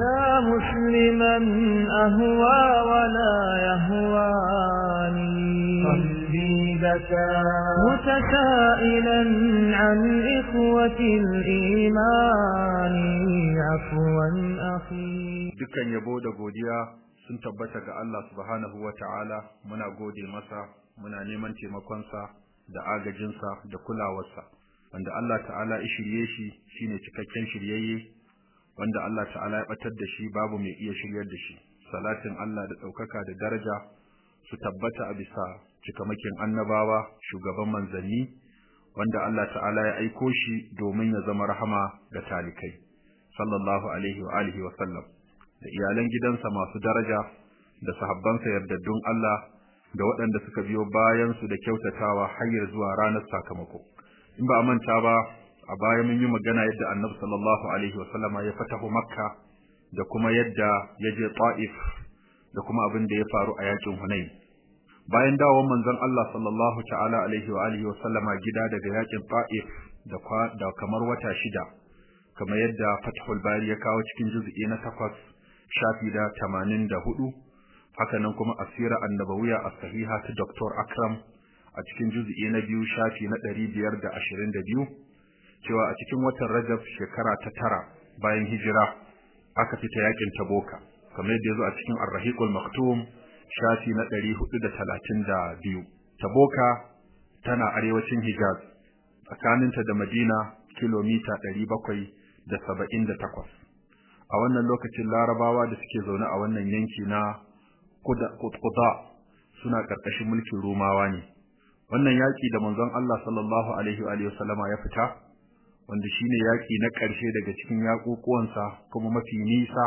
يا مسلما أهوى ولا يهواني. قلبي بكى. متسائلا عن إخوة الإيمان. عفوا أخي. دكا يبود قوديا سنتبتك الله سبحانه وتعالى. منا قودي مسا منا نيمان تيمكونسا da agajinsa da kulawarsa عند الله تعالى ishiriye shi shine cikakken shiryayye wanda Allah ta'ala ya batar da shi babu mai iya shiryar da shi. Salatin Allah da ɗaukaka da daraja su tabbata a bisa cikamakin annabawa shugaban manzanni wanda Allah ta'ala ya aiko shi domin ya zama rahama ga talikai sallallahu alaihi wa alihi wa sallam. Da iyalan gidansa masu daraja da sahabbansa yardaddun Allah da waɗanda suka biyo bayan su da kyautatawa har zuwa ranar sakamako. In ba a manta ba a baya mun yi magana yadda annabi sallallahu alaihi wasallama ya fatahu makka da kuma yadda ya je ta'if da kuma abin da ya faru a yaƙin hunain bayan dawowar manzon Allah sallallahu ta'ala alaihi wa alihi wasallama gida daga yaƙin ta'if da da kamar wata shida kamar yadda fathul bari ya kawo cikin juz'i na takwas shafi da 84 haka nan kuma asira annabawiya a sahiha ta Dr. Akram a cikin juz'i na biyu shafi na 522 cewa a cikin watan Rajab shekara ta tara bayan hijira aka fita yaƙin Taboka. Kamar yadda ya zo a cikin Ar-Rahiqul Maktum shafi na 432 Taboka tana arewacin Hijaz tsakaninta da Madina kilomita 778 a wannan lokacin Larabawa da suke zaune a wannan yanki na Quda suna ƙarƙashin mulkin Rumawa ne. Wannan yaki da manzon Allah sallallahu alaihi wa sallama ya fita wanda shine yaki na ƙarshe daga cikin yaƙuƙuwansa kuma mafi nisa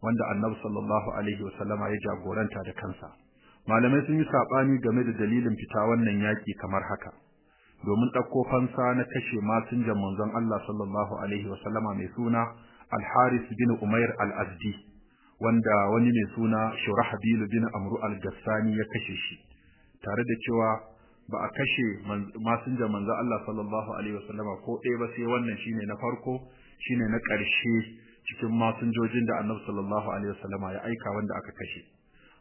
wanda Annabi sallallahu alaihi wasallama ya jagoranta da kansa. Malamai sun yi saɓani game da dalilin fita wannan yaki kamar haka. Domin ɗauko fansa na kashe masinjan manzon Allah sallallahu alaihi wasallama mai suna Al-Haris bin Umair Al-Azdi wanda wani mai suna Shurahbil bin Amru Al-Gassani ya kashe shi tare da cewa ba a kashe masinjan manzo Allah sallallahu alaihi wasallama ko ɗaya ba sai wannan shine na farko shine na ƙarshe cikin masinjojin da Annabi sallallahu alaihi wasallama ya aika wanda aka kashe.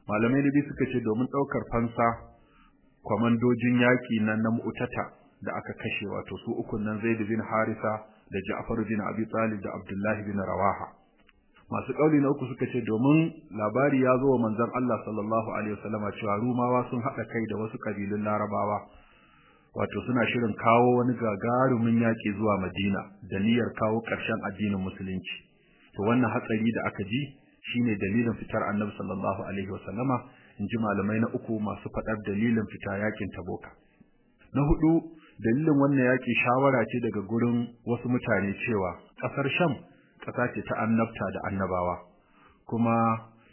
Malamai da suka ce domin ɗaukar fansa kwamandojin yaƙi na na mu'tata da aka kashe wato su uku nan Zaid bin Harisa da Ja'far bin Abi Talib da Abdullah bin Rawaha. Masu kauli na uku suka ce domin labari ya zo wa manzon Allah sallallahu alaihi wasallama cewa Rumawa sun haɗa kai da wasu kabilun Larabawa. Wato suna shirin kawo wani gagarumin yaƙi zuwa Madina da niyyar kawo ƙarshen addinin musulunci. To wannan hatsari da aka ji shine dalilin fitar Annabi sallallahu alaihi wasallama. In ji malamai na uku masu faɗar dalilin fita yaƙin Taboka. Na huɗu dalilin wannan yaƙi shawara ce daga gurin wasu mutane cewa ƙasar Sham ƙasa ce ta annabta da annabawa kuma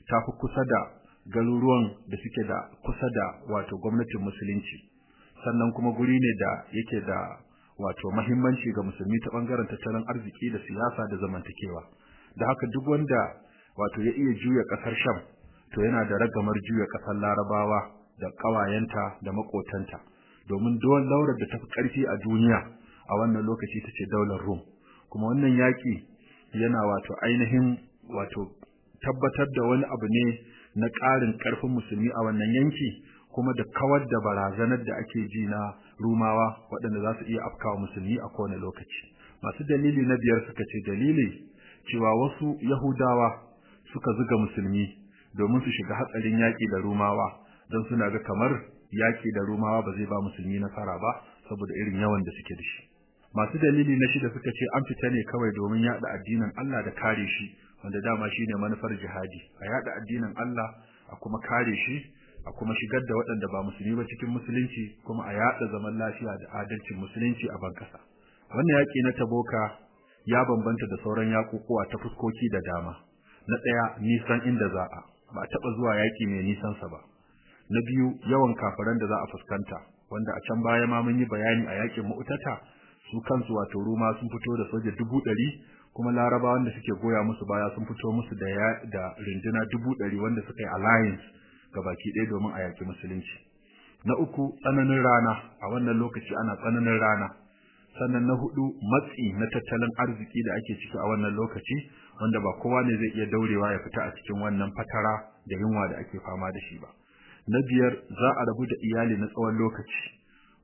ta fi kusa da garuruwan da suke da kusa da wato gwamnatin musulunci. Sannan kuma guri ne da yake da wato mahimmanci ga musulmi ta ɓangaren tattalin arziki da siyasa da zamantakewa. Da haka duk wanda wato ya iya juya ƙasar Sham to yana da ragamar juya ƙasar Larabawa da ƙawayenta da makotanta domin dole laurar da tafi ƙarfi a duniya a wannan lokaci tace daular Rum. Kuma wannan yaki yana wato ainihin wato tabbatar da wani abu ne na ƙarin ƙarfin musulmi a wannan yanki kuma da kawar da barazanar da ake ji na rumawa waɗanda za su iya afkawa musulmi a kowane lokaci. Masu dalili na biyar suka ce dalili cewa wasu yahudawa suka zuga musulmi domin su shiga hatsarin yaƙi da rumawa don suna ga kamar yaƙi da rumawa ba zai ba musulmi nasara ba saboda irin yawan da suke da shi. Masu dalili na shida suka ce an fita ne kawai domin yada addinin Allah da kare shi wanda dama shine manufar jihadi. A yada addinin Allah a kuma kare shi a kuma shigar da waɗanda ba musulmi ba cikin musulunci kuma a yada zaman lafiya da adalcin musulunci a ban kasa wannan yaki na taboka ya bambanta da sauran yakukuwa ta fuskoki da dama. Na ɗaya nisan inda za a. Ba taɓa zuwa yaki mai nisan sa ba. Na biyu yawan kafiran da za a fuskanta wanda a can baya ma mun yi bayani a yaƙin mu'tata su kansu wato Ruma sun fito da soja dubu ɗari kuma Laraba wanda suke goya musu baya sun fito musu da da rinduna dubu ɗari wanda suka yi alliance ga baki ɗaya domin a yaƙi musulunci. Na uku tsananin rana. A wannan lokaci ana tsananin rana. Sannan na huɗu matsi na tattalin arziki da ake ciki a wannan lokaci wanda ba kowa ne zai iya daurewa ya fita a cikin wannan fatara da yunwa da ake fama da shi ba. Na biyar za a rabu da iyali na tsawon lokaci.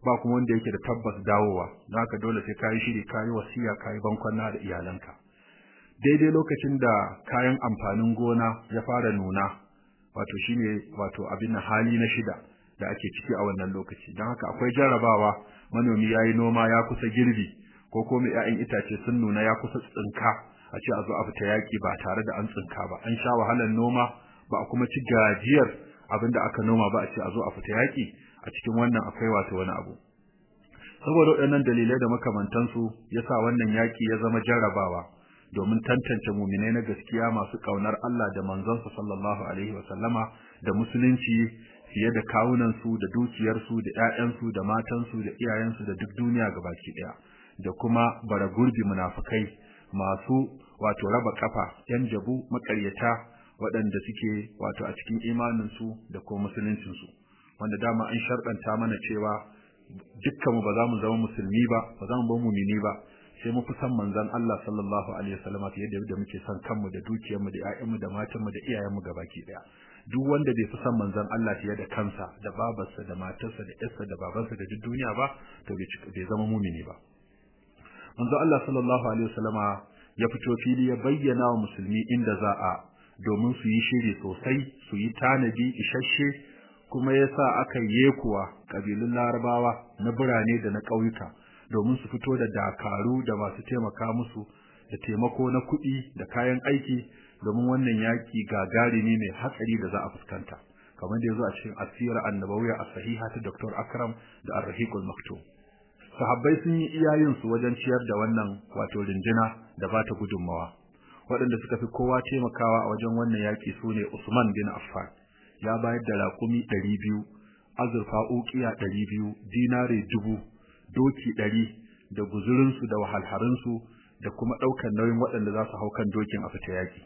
Ba kuma wanda yake da tabbas dawowa. Don haka dole sai kayi shiri kayi wasiya kayi bankwana da iyalanka. Daidai lokacin da kayan amfanin gona ya fara nuna wato shine wato abin hali na shida da ake ciki a wannan lokaci. Don haka akwai jarrabawa manomi yayi noma ya kusa girbi ko ko mai ƴaƴan itace sun nuna ya kusa tsinka a ce a zo a fita yaki ba tare da an tsinka ba. An sha wahalar noma ba a kuma ci gajiyar abin da aka noma ba a ce a zo a fita yaki a cikin wannan akwai wato wani abu. Saboda waɗannan dalilai da makamantansu yasa wannan yaki ya zama jarrabawa domin tantance muminai na gaskiya masu ƙaunar Allah da manzonsa sallallahu alaihi wa sallama da musulunci fiye da kawunansu da dukiyarsu da ƴaƴansu da matansu da iyayensu da duk duniya gabaki ɗaya. Da kuma bara gurbi munafukai masu wato raba kafa yan jabu makaryata waɗanda suke wato a cikin imaninsu da kuma musuluncinsu. Wanda dama an sharɗanta mana cewa dukkanmu ba za mu zama musulmi ba ba za mu ba mumini ba sai mu fi san manzon Allah sallallahu alaihi wasallam fiye da muke son kanmu da dukiyarmu da ƴaƴanmu da matanmu da iyayenmu gabaki ɗaya. Duk wanda bai fi son manzon Allah fiye da kansa da babarsa da matarsa da ƴarsa da babansa da duk duniya ba to bai zama mumini ba. Manzon Allah sallallahu alaihi wasallama ya fito fili ya bayyana wa musulmi inda za a domin su yi shiri sosai su yi tanadi isasshe kuma yasa aka yekuwa kabilun larabawa na birane da na ƙauyuka domin su fito da dakaru da masu taimaka musu da taimako na kuɗi da kayan aiki domin wannan yaki gagarumi mai hatsari da za a fuskanta. Kamar da ya zo a cikin asira annabawiyya as-sahiha ta Dr. Akram da Ar-Rahiqul Maktum sahabbai sun yi iyayen su wajen ciyar da wannan wato rindina da ba ta gudunmawa waɗanda suka fi kowa taimakawa a wajen wannan yaki su ne Usman bin Affan. Ya bayar da raƙumi 200 azurfa uqiya 200 dinare dubu doki 100 da guzurinsu da wahalharunsu da kuma ɗaukar nauyin waɗanda za su hau kan dokin a fita yaki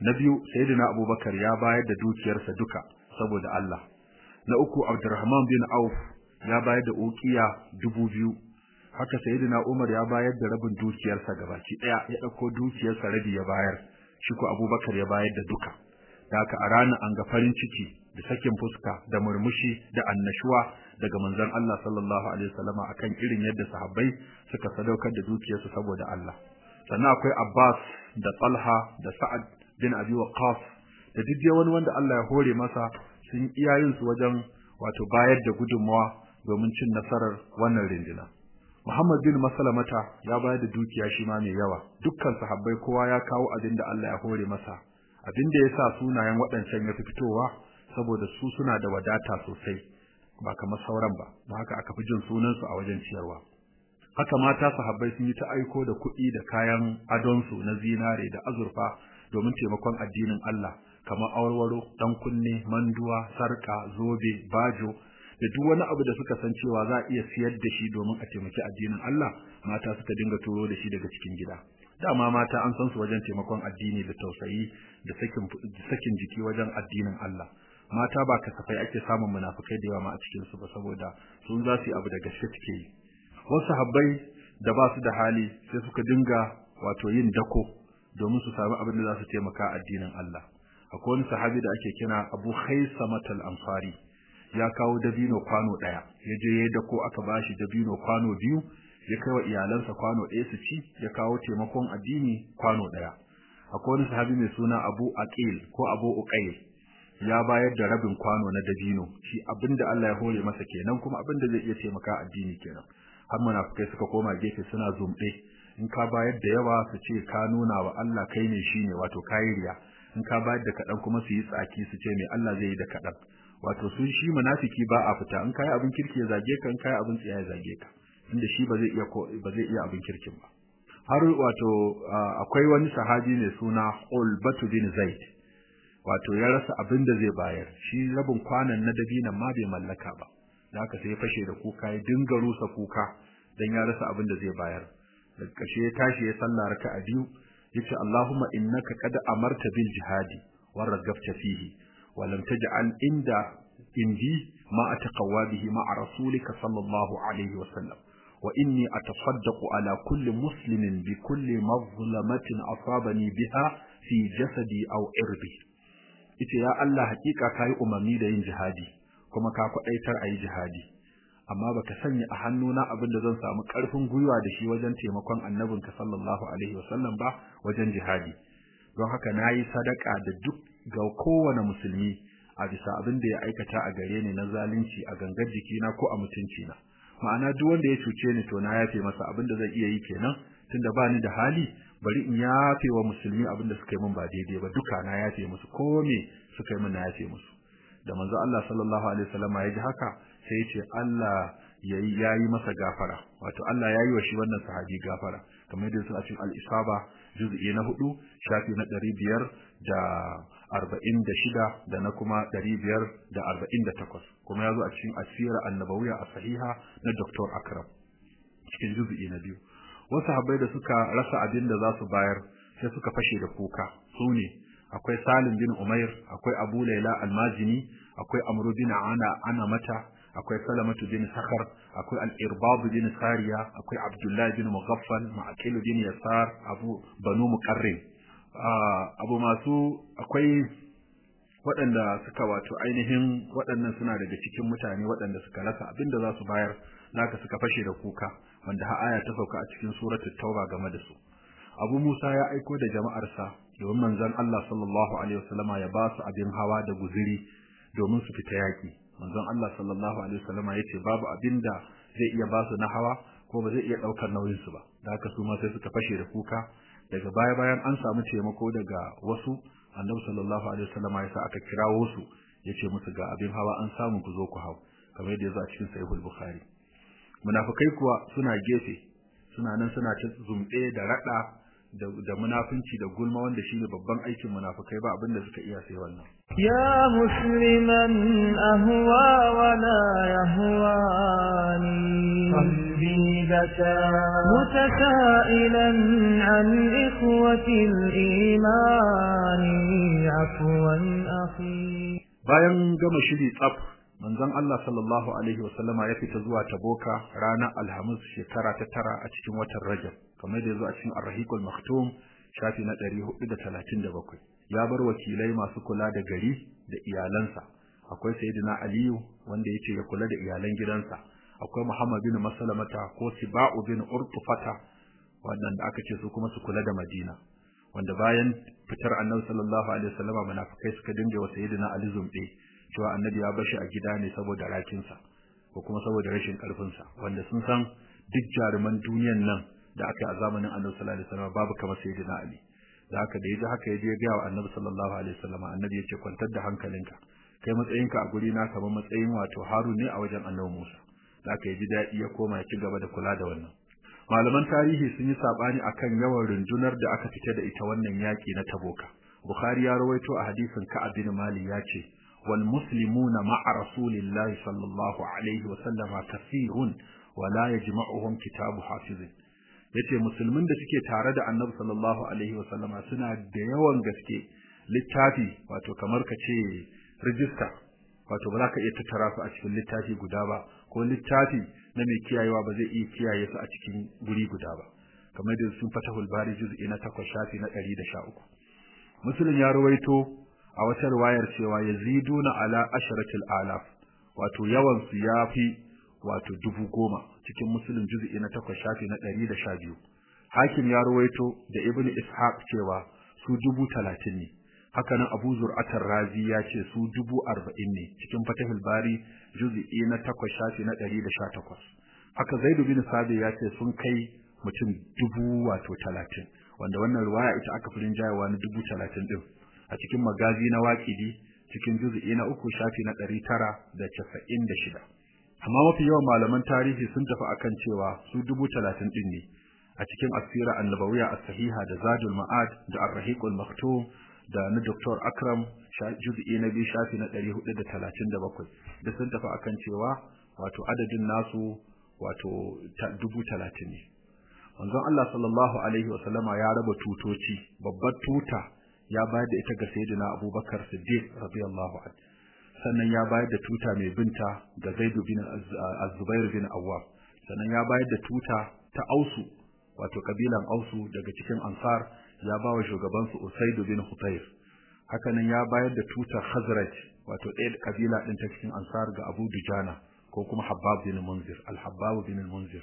na biyu sayyidina abubakar ya bayar da dukiyarsa duka saboda Allah. Na uku abdurrahman bin auf ya bayar da uqiya dubu biyu. Haka sayyidina umar ya bayar da rabin dukiyarsa gabaki ɗaya ya ɗauko dukiyarsa rabi ya bayar. Shi ko abubakar ya bayar da duka. Da haka a ranar an ga farin ciki da sakin fuska da murmushi da annashuwa daga manzon Allah sallallahu alaihi wasallama akan irin yadda sahabbai suka sadaukar da dukiyarsu saboda Allah. Sannan akwai Abbas da Talha da Sa'ad bin Abi Waqqas da duk wani wanda Allah ya hore masa sun iyayen su wajen wato bayar da gudunmawa domin cin nasarar wannan rindina. Muhammad bin Maslamata ya bayar da dukiya shi ma mai yawa. Dukkan sahabbai kowa ya kawo abin da Allah ya hore masa abin da yasa sunayen waɗancan ya fi fitowa saboda su suna da wadata sosai ba kamar sauran ba don haka aka fi jin sunansu a wajen ciyarwa. Haka mata sahabbai sun yi ta aiko da kuɗi da kayan adonsu na zinare da azurfa domin taimakon addinin Allah kamar awarwaro dan kunne manduwa sarka zobe bajo da duk wani abu da suka san cewa za a iya siyar da shi domin a taimaki addinin Allah mata suka dinga turo da shi daga cikin gida. Dama mata an san su wajen taimakon addini da tausayi da sakin sakin jiki wajen addinin Allah. Mata ba kasafai ake samun munafikai da yawa ma a cikin su ba saboda sun za su yi abu da gaske suke yi. Wasu habbai da ba su da hali sai suka dinga wato yin dako domin su sami abin da za su taimaka addinin Allah. Akwai wani sahabi da ake kira Abu Khaisamat al-Ansari. Ya kawo dabino kwano ɗaya ya je ya dako aka bashi dabino kwano biyu ya kai wa iyalansa kwano ɗaya su ci ya kawo taimakon addini kwano ɗaya akwai wani sahabi mai suna Abu Aqil ko Abu Uqayl ya bayar da rabin kwano na dabino. Shi abin da Allah ya hore masa kenan kuma abin da zai iya taimaka addini kenan. Har munafikai suka koma gefe suna zumɗe. In ka bayar da yawa su ce ka nuna wa Allah kai ne shine wato kayi riya. In ka bayar da kaɗan kuma su yi tsaki su ce me Allah zai yi da kaɗan. Wato sun shi munafiki ba a fita. In kai abin kirki ya zage ka in kai abin tsiya ya zage ka. Inda shi ba zai iya ba zai iya abin kirkin ba. Har wato akwai wani sahabi ne suna Ulbatu bin Zaid wato ya rasa abin da zai bayar. Shi rabin kwanan na dabinan ma bai mallaka ba. Da haka sai ya fashe da kuka ya dinga rusa kuka dan ya rasa abin da zai bayar. Daga ƙarshe ya tashi ya salla raka'a biyu ya ce Allahumma innaka qad amarta bil jihadi wa ragabta fihi wa lam taj'al inda indi ma ataqawwa bihi ma rasulika sallallahu alaihi wa sallam. Wa inni atasaddaqu ala kulli muslimin bi kulli mazlamatin asabani biha fi jasadi aw irbi. Ita ya Allah hakika kai umarni da yin jihadi kuma ka kwadaitar ayi jihadi. Amma baka sanya a hannuna abin da zan samu ƙarfin gwiwa da shi wajen taimakon annabinka sallallahu alaihi wasallam ba wajen jihadi. Don haka na yi sadaka da duk ga kowane musulmi a bisa abin da ya aikata a gare ni na zalunci a gangar jikina ko a mutunci na ma'ana duk wanda ya cuce ni to na yafe masa abin da zai iya yi kenan. Tunda ba ni da hali bari in yafe wa musulmi abin da suka yi min ba daidai ba. Duka na yafe musu. Ko me suka yi min na yafe musu. Da manzo Allah sallallahu alaihi wasallam ya ji haka sai ya ce Allah yayi yayi masa gafara. Wato Allah yayi wa shi wannan sahabi gafara. Kamar yadda su a cikin al-isaba juz'i na huɗu shafi na ɗari biyar da arba'in da shida da na kuma ɗari biyar da arba'in da takwas. Kuma ya zo a cikin asira annabawiya a sahiha na Dr. Akram cikin juz'i na biyu. Wasu habbai da suka rasa abin da za su bayar sai suka fashe da kuka. Su ne akwai Salim bin Umair akwai Abu Laila Almajini akwai Amru bin Ana Ana Mata akwai Salamatu bin Sakhar akwai Al-Irbab bin Sariya akwai Abdullah bin Mughaffal Ma'aqil bin Yasar Abu Banu Muqarrin. Abu masu akwai waɗanda suka wato ainihin waɗannan suna daga cikin mutane waɗanda suka rasa abin da za su bayar naka suka fashe da kuka wanda har aya ta sauka a cikin suratul tauba game da su. Abu Musa ya aiko da jama'arsa domin manzon Allah sallallahu alaihi wasallama ya ba su abin hawa da guziri domin su fita yaki manzon Allah sallallahu alaihi wasallama ya ce babu abin da zai iya ba su na hawa ko ba zai iya ɗaukar nauyin su ba. Da haka su ma sai suka fashe da kuka daga baya bayan an samu taimako daga wasu annabi sallallahu alaihi wasallam ya sa aka kirawo su ya ce musu ga abin hawa an samu ku zo ku hau kamar yadda ya zo a cikin sahihul bukhari munafikai kuwa suna gefe suna nan suna ta zumbe da rada da munafinci da gulma wanda shine babban aikin munafikai ba abin da suka iya sai wannan. Ya musliman ahwa wa la yahwani. بكى متسائلا عن إخوة الإيمان عفوا أخي bayan gama shiri tsaf manzon Allah sallallahu alaihi wasallama ya fita zuwa Taboka ranar Alhamis shekara ta tara a cikin watan Rajab kamar da yazo a cikin Ar-Rahiqul Maktum shafi na 437 ya bar wakilai masu kula da gari da iyalansa akwai Sayyidina Aliyu wanda yake ya kula da iyalan gidansa Akwai Muhammad bin Maslamata ko Siba'u bin Urtufata wanda aka ce su kuma su kula da Madina wanda bayan fitar Annabi sallallahu alaihi wasallama munafikai suka dinga wa Sayyidina Ali zumbe cewa Annabi ya bashi a gida ne saboda rakinsa ko kuma saboda rashin karfinsa wanda sun san duk jaruman duniyan nan da aka a zamanin Annabi sallallahu alaihi wasallama babu kamar Sayyidina Ali. Da haka da yaji haka ya je ga Annabi sallallahu alaihi wasallama Annabi ya ce kwantar da hankalinka kai matsayinka a guri na kamar matsayin wato Harun ne a wajen Annabi Musa. Da haka yaji daɗi ya koma ci gaba da kula da wannan. Malaman tarihi sun yi saɓani akan yawan rundunar da aka fita da ita wannan yaki na Taboka. Bukhari ya rawaito a hadisin Ka'ab bin Malik ya ce wal muslimuna ma'a rasulillahi sallallahu alaihi wa sallama kathirun wa la yajma'uhum kitabu hafizin. Yace musulmin da suke tare da Annabi sallallahu alaihi wa sallama suna da yawan gaske littafi wato kamar ka ce register wato ba za ka iya tattara su a cikin littafi guda ba ko littafi na mai kiyayewa ba zai iya kiyaye su a cikin guri guda ba. Kamar da sun fatahul bari juz'i na 8 shafi na 113 muslim ya rawaito a wata riwayar cewa yaziduna ala asharatil alaf wato yawan su yafi wato dubu goma cikin muslim juz'i na 8 shafi na 112 hakim ya rawaito da ibnu ishaq cewa su dubu talatin ne. Haka nan Abu Zur'atar Razi ya ce su dubu arba'in ne cikin Fatahul Bari juz'i na takwas shafi na ɗari da sha takwas. Haka Zaidu bin Sabi ya ce sun kai mutum dubu wato talatin wanda wannan riwaya ita aka fi rinjayewa na dubu talatin ɗin a cikin magazi na waƙidi cikin juz'i na uku shafi na ɗari tara da casa'in da shida. Amma mafi yawan malaman tarihi sun tafi akan cewa su dubu talatin ɗin ne a cikin asira annabawiya as-sahiha da zadul ma'ad da ar-rahiqul maktum da na Dr. Akram juz'i na biyu shafi na 437 da sun tafi akan cewa wato adadin nasu wato dubu talatin ne. Manzon Allah sallallahu alaihi wa sallama ya raba tutoci. Babbar tuta ya bayar da ita ga sayyidina Abubakar Siddiq radiyallahu anhu. Sannan ya bayar da tuta mai binta ga Zaid bin Az-Zubair bin Awwam. Sannan ya bayar da tuta ta Ausu wato kabilan Ausu daga cikin Ansar. Ya ba wa shugabansu Usaid bin Hutayr. Hakanan ya bayar da tutar Khazraj wato ɗaya kabila ɗin ta cikin Ansar ga Abu Dujana ko kuma Habbab bin Munzir al-Habbab bin Munzir.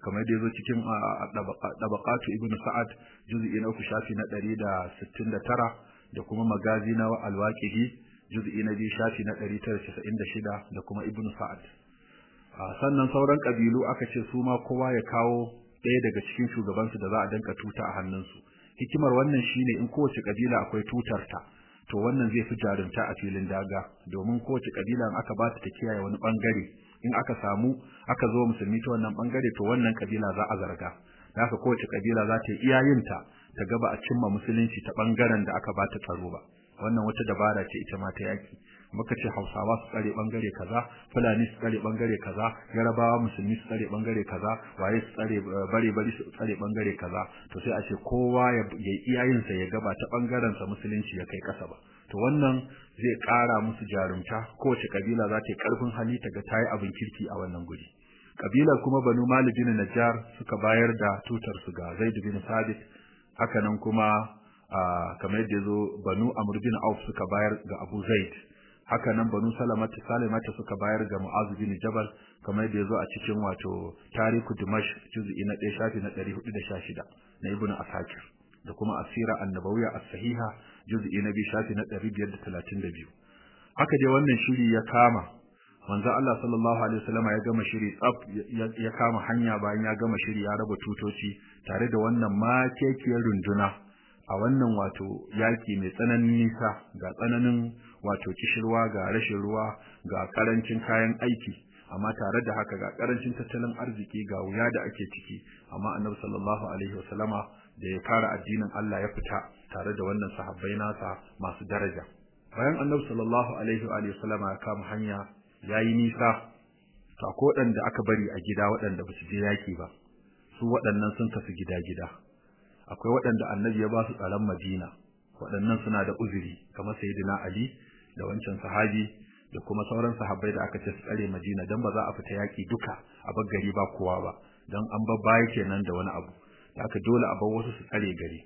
Kamar da ya zo cikin dabaqatu Ibn Sa'ad juz'i na uku shafi na 169 da kuma magazi na al-Waqidi juz'i na biyu shafi na 996 da kuma Ibn Sa'ad. Sannan sauran kabilu aka ce su ma kowa ya kawo ɗaya daga cikin shugabansu da za a danka tuta a hannunsu. Hikimar wannan shine in kowace kabila akwai tutarta to wannan zai fi jarumta a filin daga. Domin kowace kabila in aka ba ta kiyaye wani ɓangare in aka samu aka zo musulmi ta wannan ɓangare to wannan kabila za a zarga. Da haka kowace kabila za ta yi iyayinta ta gaba a cimma musulunci ta ɓangaren da aka ba ta tsaro ba. Wannan wata dabara ce ita ma ta yaki. Muka ce Hausawa su tsare ɓangare kaza Fulani su tsare ɓangare kaza Yarabawa musulmi su tsare ɓangare kaza waye su tsare bare bare su tsare ɓangare kaza. To sai a ce kowa ya iyayen sa ya gaba ta ɓangaren sa musulunci ya kai kasa ba. To wannan zai ƙara musu jarumta. Kowace kabila za ta yi ƙarfin hali ta ga tayi abin kirki a wannan guri. Kabilar kuma Banu Malik bin Najjar suka bayar da tutar su ga Zaid bin Sabit haka nan kuma kamar yadda ya zo Banu Amr bin Auf suka bayar ga Abu Zaid. Haka nan banu salamata salamata suka bayar ga mu'azu bin jabal kamar da ya zo a cikin wato tariku dimash juz'i na 1 shafi na 416 na ibnu asakir da kuma asira annabawiyya as-sahiha juz'i na 2 shafi na 532 haka dai wannan shiri ya kama. Manzo Allah sallallahu alaihi wasallam ya gama shiri tsaf ya kama hanya bayan ya gama shiri ya raba tutoci tare da wannan makekiyar runduna a wannan wato yaki mai tsananin nisa ga tsananin wato kishirwa ga rashin ruwa ga ƙarancin kayan aiki. Amma tare da haka ga ƙarancin tattalin arziki ga wuya da ake ciki. Amma annabi sallallahu alaihi wasallama da ya fara addinin Allah ya fita tare da wannan sahabbai nasa masu daraja. Bayan annabi sallallahu alaihi wa alihi wasallama ya kama hanya yayi nisa to ko da aka bari a gida waɗanda ba su je yaki ba. Su waɗannan sun kasu gida-gida. Akwai waɗanda annabi ya ba su tsaron Madina. Waɗannan suna da uzuri kamar sayyidina Ali da wancan sahabi da kuma sauran sahabbai da aka ce su tsare Madina dan ba za a fita yaki duka a bar gari ba kowa ba dan an bar baya kenan da wani abu. Da aka dole a bar wasu su tsare gari.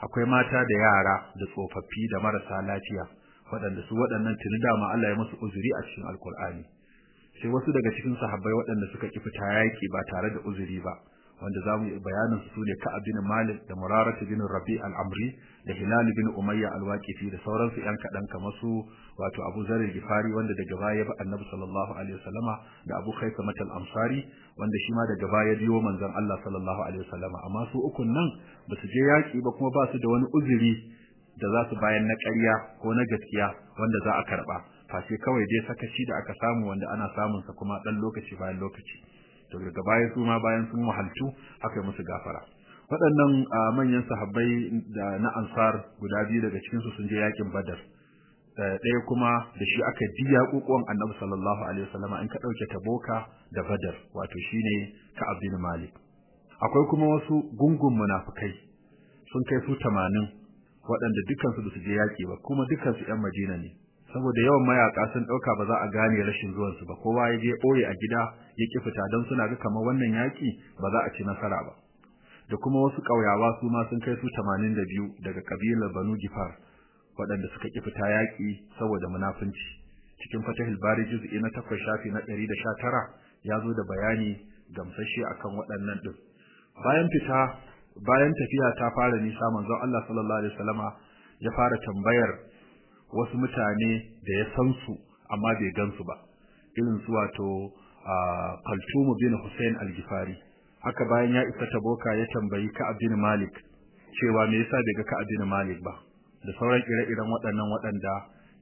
Akwai mata da yara da tsofaffi da marasa lafiya waɗanda su waɗannan tuni dama Allah ya musu uzuri a cikin Alkur'ani sai wasu daga cikin sahabbai waɗanda suka ki fita yaki ba tare da uzuri ba wanda za mu yi bayanin su ne Ka'ab bin Malik da Murarah bin Rabi al-Amri da Hilal bin Umayya al-Waqifi da sauransu yan kadan kamar su wato Abu Zar al-Ghifari wanda daga baya ba Annabi sallallahu alaihi wasallama da Abu Khaythama al-Ansari wanda shi ma daga baya biyo manzon Allah sallallahu alaihi wasallama. Amma su ukun nan ba su je yaki ba kuma ba su da wani uzuri da za su bayan na ƙarya ko na gaskiya wanda za a karɓa face kawai dai sakaci da aka samu wanda ana samun sa kuma dan lokaci bayan lokaci. To daga baya su ma bayan sun wahaltu aka musu gafara. Waɗannan manyan sahabbai da na ansar guda biyu daga cikin su sun je yaƙin badar. Ɗaya kuma da shi aka diya kokon annabi sallallahu alaihi wasallama in ka ɗauke taboka da badar wato shine ka'ab bin malik. Akwai kuma wasu gungun munafikai sun kai su 80 waɗanda dukkan su su je yaki ba kuma dukkan su ƴan madina ne. Saboda yawan mayaka sun ɗauka ba za a gane rashin zuwan su ba kowa ya je ɓoye a gida ya ki fita dan suna ga kamar wannan yaki ba za a ci nasara ba. Da kuma wasu kauyawa su ma sun kai su 82 daga kabilar Banu Gifar. Waɗanda suka ki fita yaki saboda munafunci. Cikin Fatahul Bari juz'i na 8 shafi na 119 ya zo da bayani gamsashe akan waɗannan din bayan fita bayan tafiya ta fara nisa manzon Allah sallallahu alaihi wasallama ya fara tambayar wasu mutane da ya san su amma bai gansu ba. Irin su wato Kaltumu bin Hussein al-Gifari. Haka bayan ya isa Taboka ya tambayi Ka'ab bin Malik cewa me yasa bai ga Ka'ab bin Malik ba? Da sauran ire-iren waɗannan waɗanda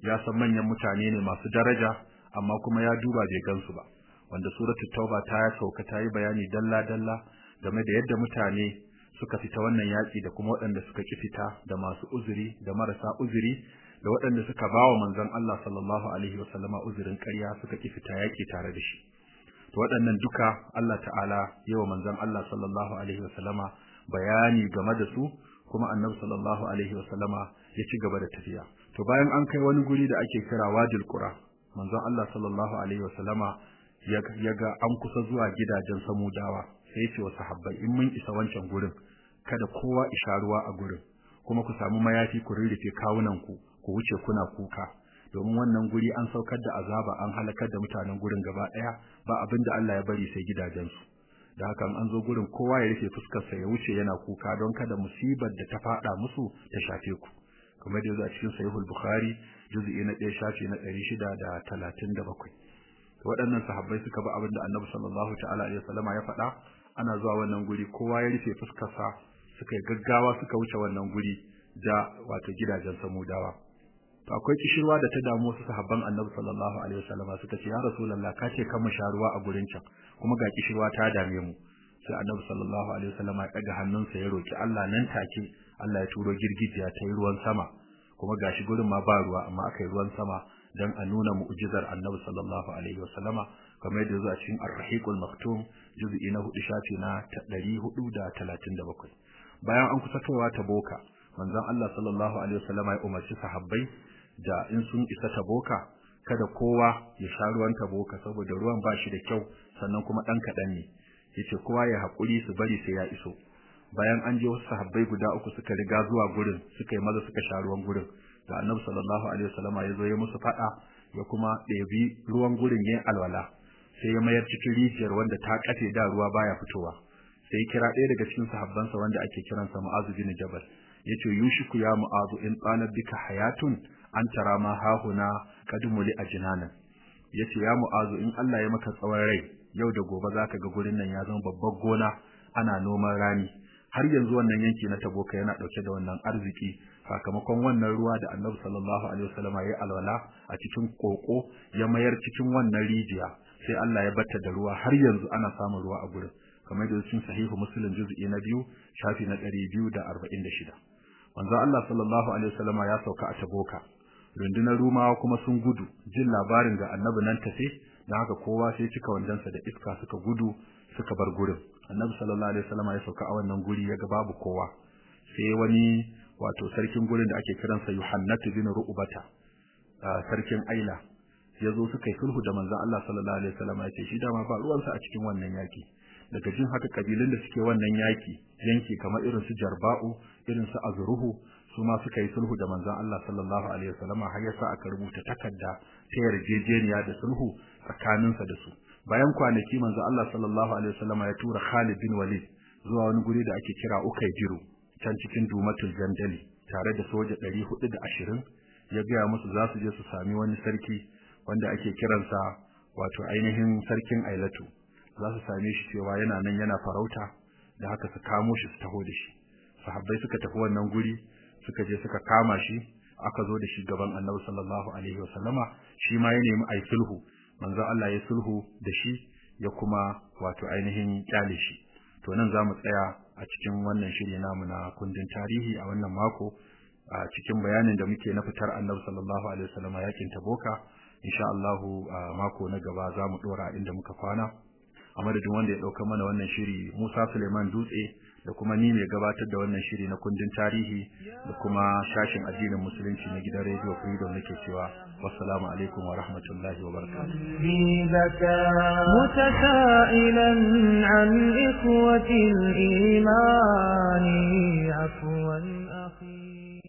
ya san manyan mutane ne masu daraja amma kuma ya duba bai gansu ba. Wanda suratul Tauba ta ya sauka ta yi bayani dalla-dalla game da yadda mutane suka fita wannan yaki da kuma waɗanda suka ki fita da masu uzuri da marasa uzuri da waɗanda suka bawa manzon Allah sallallahu alaihi wasallama uzurin ƙarya suka ki fita yaki tare da shi. To waɗannan duka Allah ta'ala yawa manzon Allah sallallahu alaihi wasallama bayani game da su kuma annabi sallallahu alaihi wasallama ya ci gaba da tafiya. To bayan an kai wani guri da ake kira Wadil Qura manzon Allah sallallahu alaihi wasallama ya ga an kusa zuwa gidajen samudawa. Sai ya ce wa sahabbai in mun isa wancan gurin kada kowa isha ruwa a gurin. Kuma ku samu mayafi ku rirrife kawunan ku ku wuce kuna kuka. Domin wannan guri an saukar da azaba an halakar da mutanen gurin gaba ɗaya ba abin da Allah ya bari sai gidajensu. Da hakan an zo gurin kowa ya rufe fuskarsa ya wuce yana kuka don kada musibar da ta fada musu ta shafe ku. Kamar da ya zo a cikin sahihul bukhari juz'i na 1 shafi na 637 waɗannan sahabbai suka bi abin da annabi sallallahu ta'ala alaihi wasallama ya faɗa ana zuwa wannan guri kowa ya rufe fuskarsa suka yi gaggawa suka wuce wannan guri da wato gidajen samudawa. To akwai kishirwa da ta damu wasu sahabban annabi sallallahu alaihi wasallama suka ce ya rasulullah ka ce kan mu sha ruwa a gurin can kuma ga kishirwa ta dame mu. Sai annabi sallallahu alaihi wasallama ya ɗaga hannunsa ya roki Allah nan take Allah ya turo girgijiya ta yi ruwan sama. Kuma gashi gurin ma ba ruwa amma aka yi ruwan sama dan a nuna mu'jizar Annabi sallallahu alaihi wasallama kamar yadda zuwa cikin Ar-Rahiqul Maktum juz'i na 4 shafi na 437 bayan an kusa kaiwa ta boka manzon Allah sallallahu alaihi wasallama ya umarci sahabbai da in sun isa ta boka kada kowa ya sha ruwan ta boka saboda ruwan ba shi da kyau sannan kuma dan kadan ne. Yace kowa ya haƙuri su bari sai ya iso. Bayan an je wasu sahabbai guda uku suka riga zuwa gurin suka yi maza suka sha ruwan gurin. Da annabi sallallahu alaihi wasallama ya zo ya musu fada ya kuma ɗebi ruwan gurin yin alwala. Sai ya mayar cikin rijiyar wanda ta kafe da ruwa baya fitowa. Sai kira ɗaya daga cikin sahabbansa wanda ake kiransa Mu'azu bin Jabal. Yace yushiku ya Mu'azu in qala bika hayatun an tara ma hahuna kadumuli ajnanan. Yace ya Mu'azu in Allah ya maka tsawon rai yau da gobe zaka ga gurin nan ya zama babbar gona ana noman rani. Har yanzu wannan yanki na Taboka yana ɗauke da wannan arziki sakamakon wannan ruwa da Annabi sallallahu alaihi wasallam ya alwala a cikin koko ya mayar cikin wannan rijiya sai Allah ya batta da ruwa har yanzu ana samun ruwa a gurin. Kamar da cikin sahihu Muslim juz'i na biyu shafi na 246 manzo Allah sallallahu alaihi wasallam ya sauka a Taboka. Rundunar Rumawa kuma sun gudu jin labarin ga Annabi nan tafe dan haka kowa sai cika wandansa da iska suka gudu suka bar gurin. Annabi sallallahu alaihi wasallam ya sauka a wannan guri ya ga babu kowa. Sai wani wato sarkin gurin da ake kiransa Yuhannatu bin Ru'bata sarkin Aila. Ya zo suka yi sulhu da manzon Allah sallallahu alaihi wasallam ya ce shi dama ba ruwansa a cikin wannan yaki. Daga jin haka kabilun da suke wannan yaki yanki kamar irin su Jarba'u irin su Azruhu su ma suka yi sulhu da manzon Allah sallallahu alaihi wasallam har yasa aka rubuta takarda ta yarjejeniya da sulhu tsakaninsa da su. Bayan kwanaki manzo Allah sallallahu alaihi wasallam ya tura Khalid bin Walid zuwa wani guri da ake kira Ukaijiru can cikin Dumatul Jandali tare da soja 420 ya ga musu za su je su sami wani sarki wanda ake kiransa wato ainihin sarkin Ailatu. Za su same shi cewa yana nan yana farauta da haka su kamo shi su taho da shi. Sahabbai suka tafi wannan guri suka je suka kama shi aka zo da shi gaban Annabi sallallahu alaihi wasallama shi ma ya nemi ai sulhu. Manzo Allah ya sulhu da shi ya kuma wato ainihin ƙyale shi. To nan za mu tsaya a cikin wannan shiri namu na kundin tarihi a wannan mako a cikin bayanin da muke na fitar Annabi sallallahu alaihi wasallam yaƙin Taboka. Insha Allah mako na gaba za mu dora inda muka kwana. A madadin wanda ya ɗauka mana wannan shiri Musa Suleiman Dutse da kuma ni mai gabatar da wannan shiri na kundin tarihi da kuma shashin addinin musulunci na gidan Radio Freedom nake cewa والسلام عليكم ورحمة الله وبركاته. في بكى متسائلا عن إخوة الإيمان عفوا.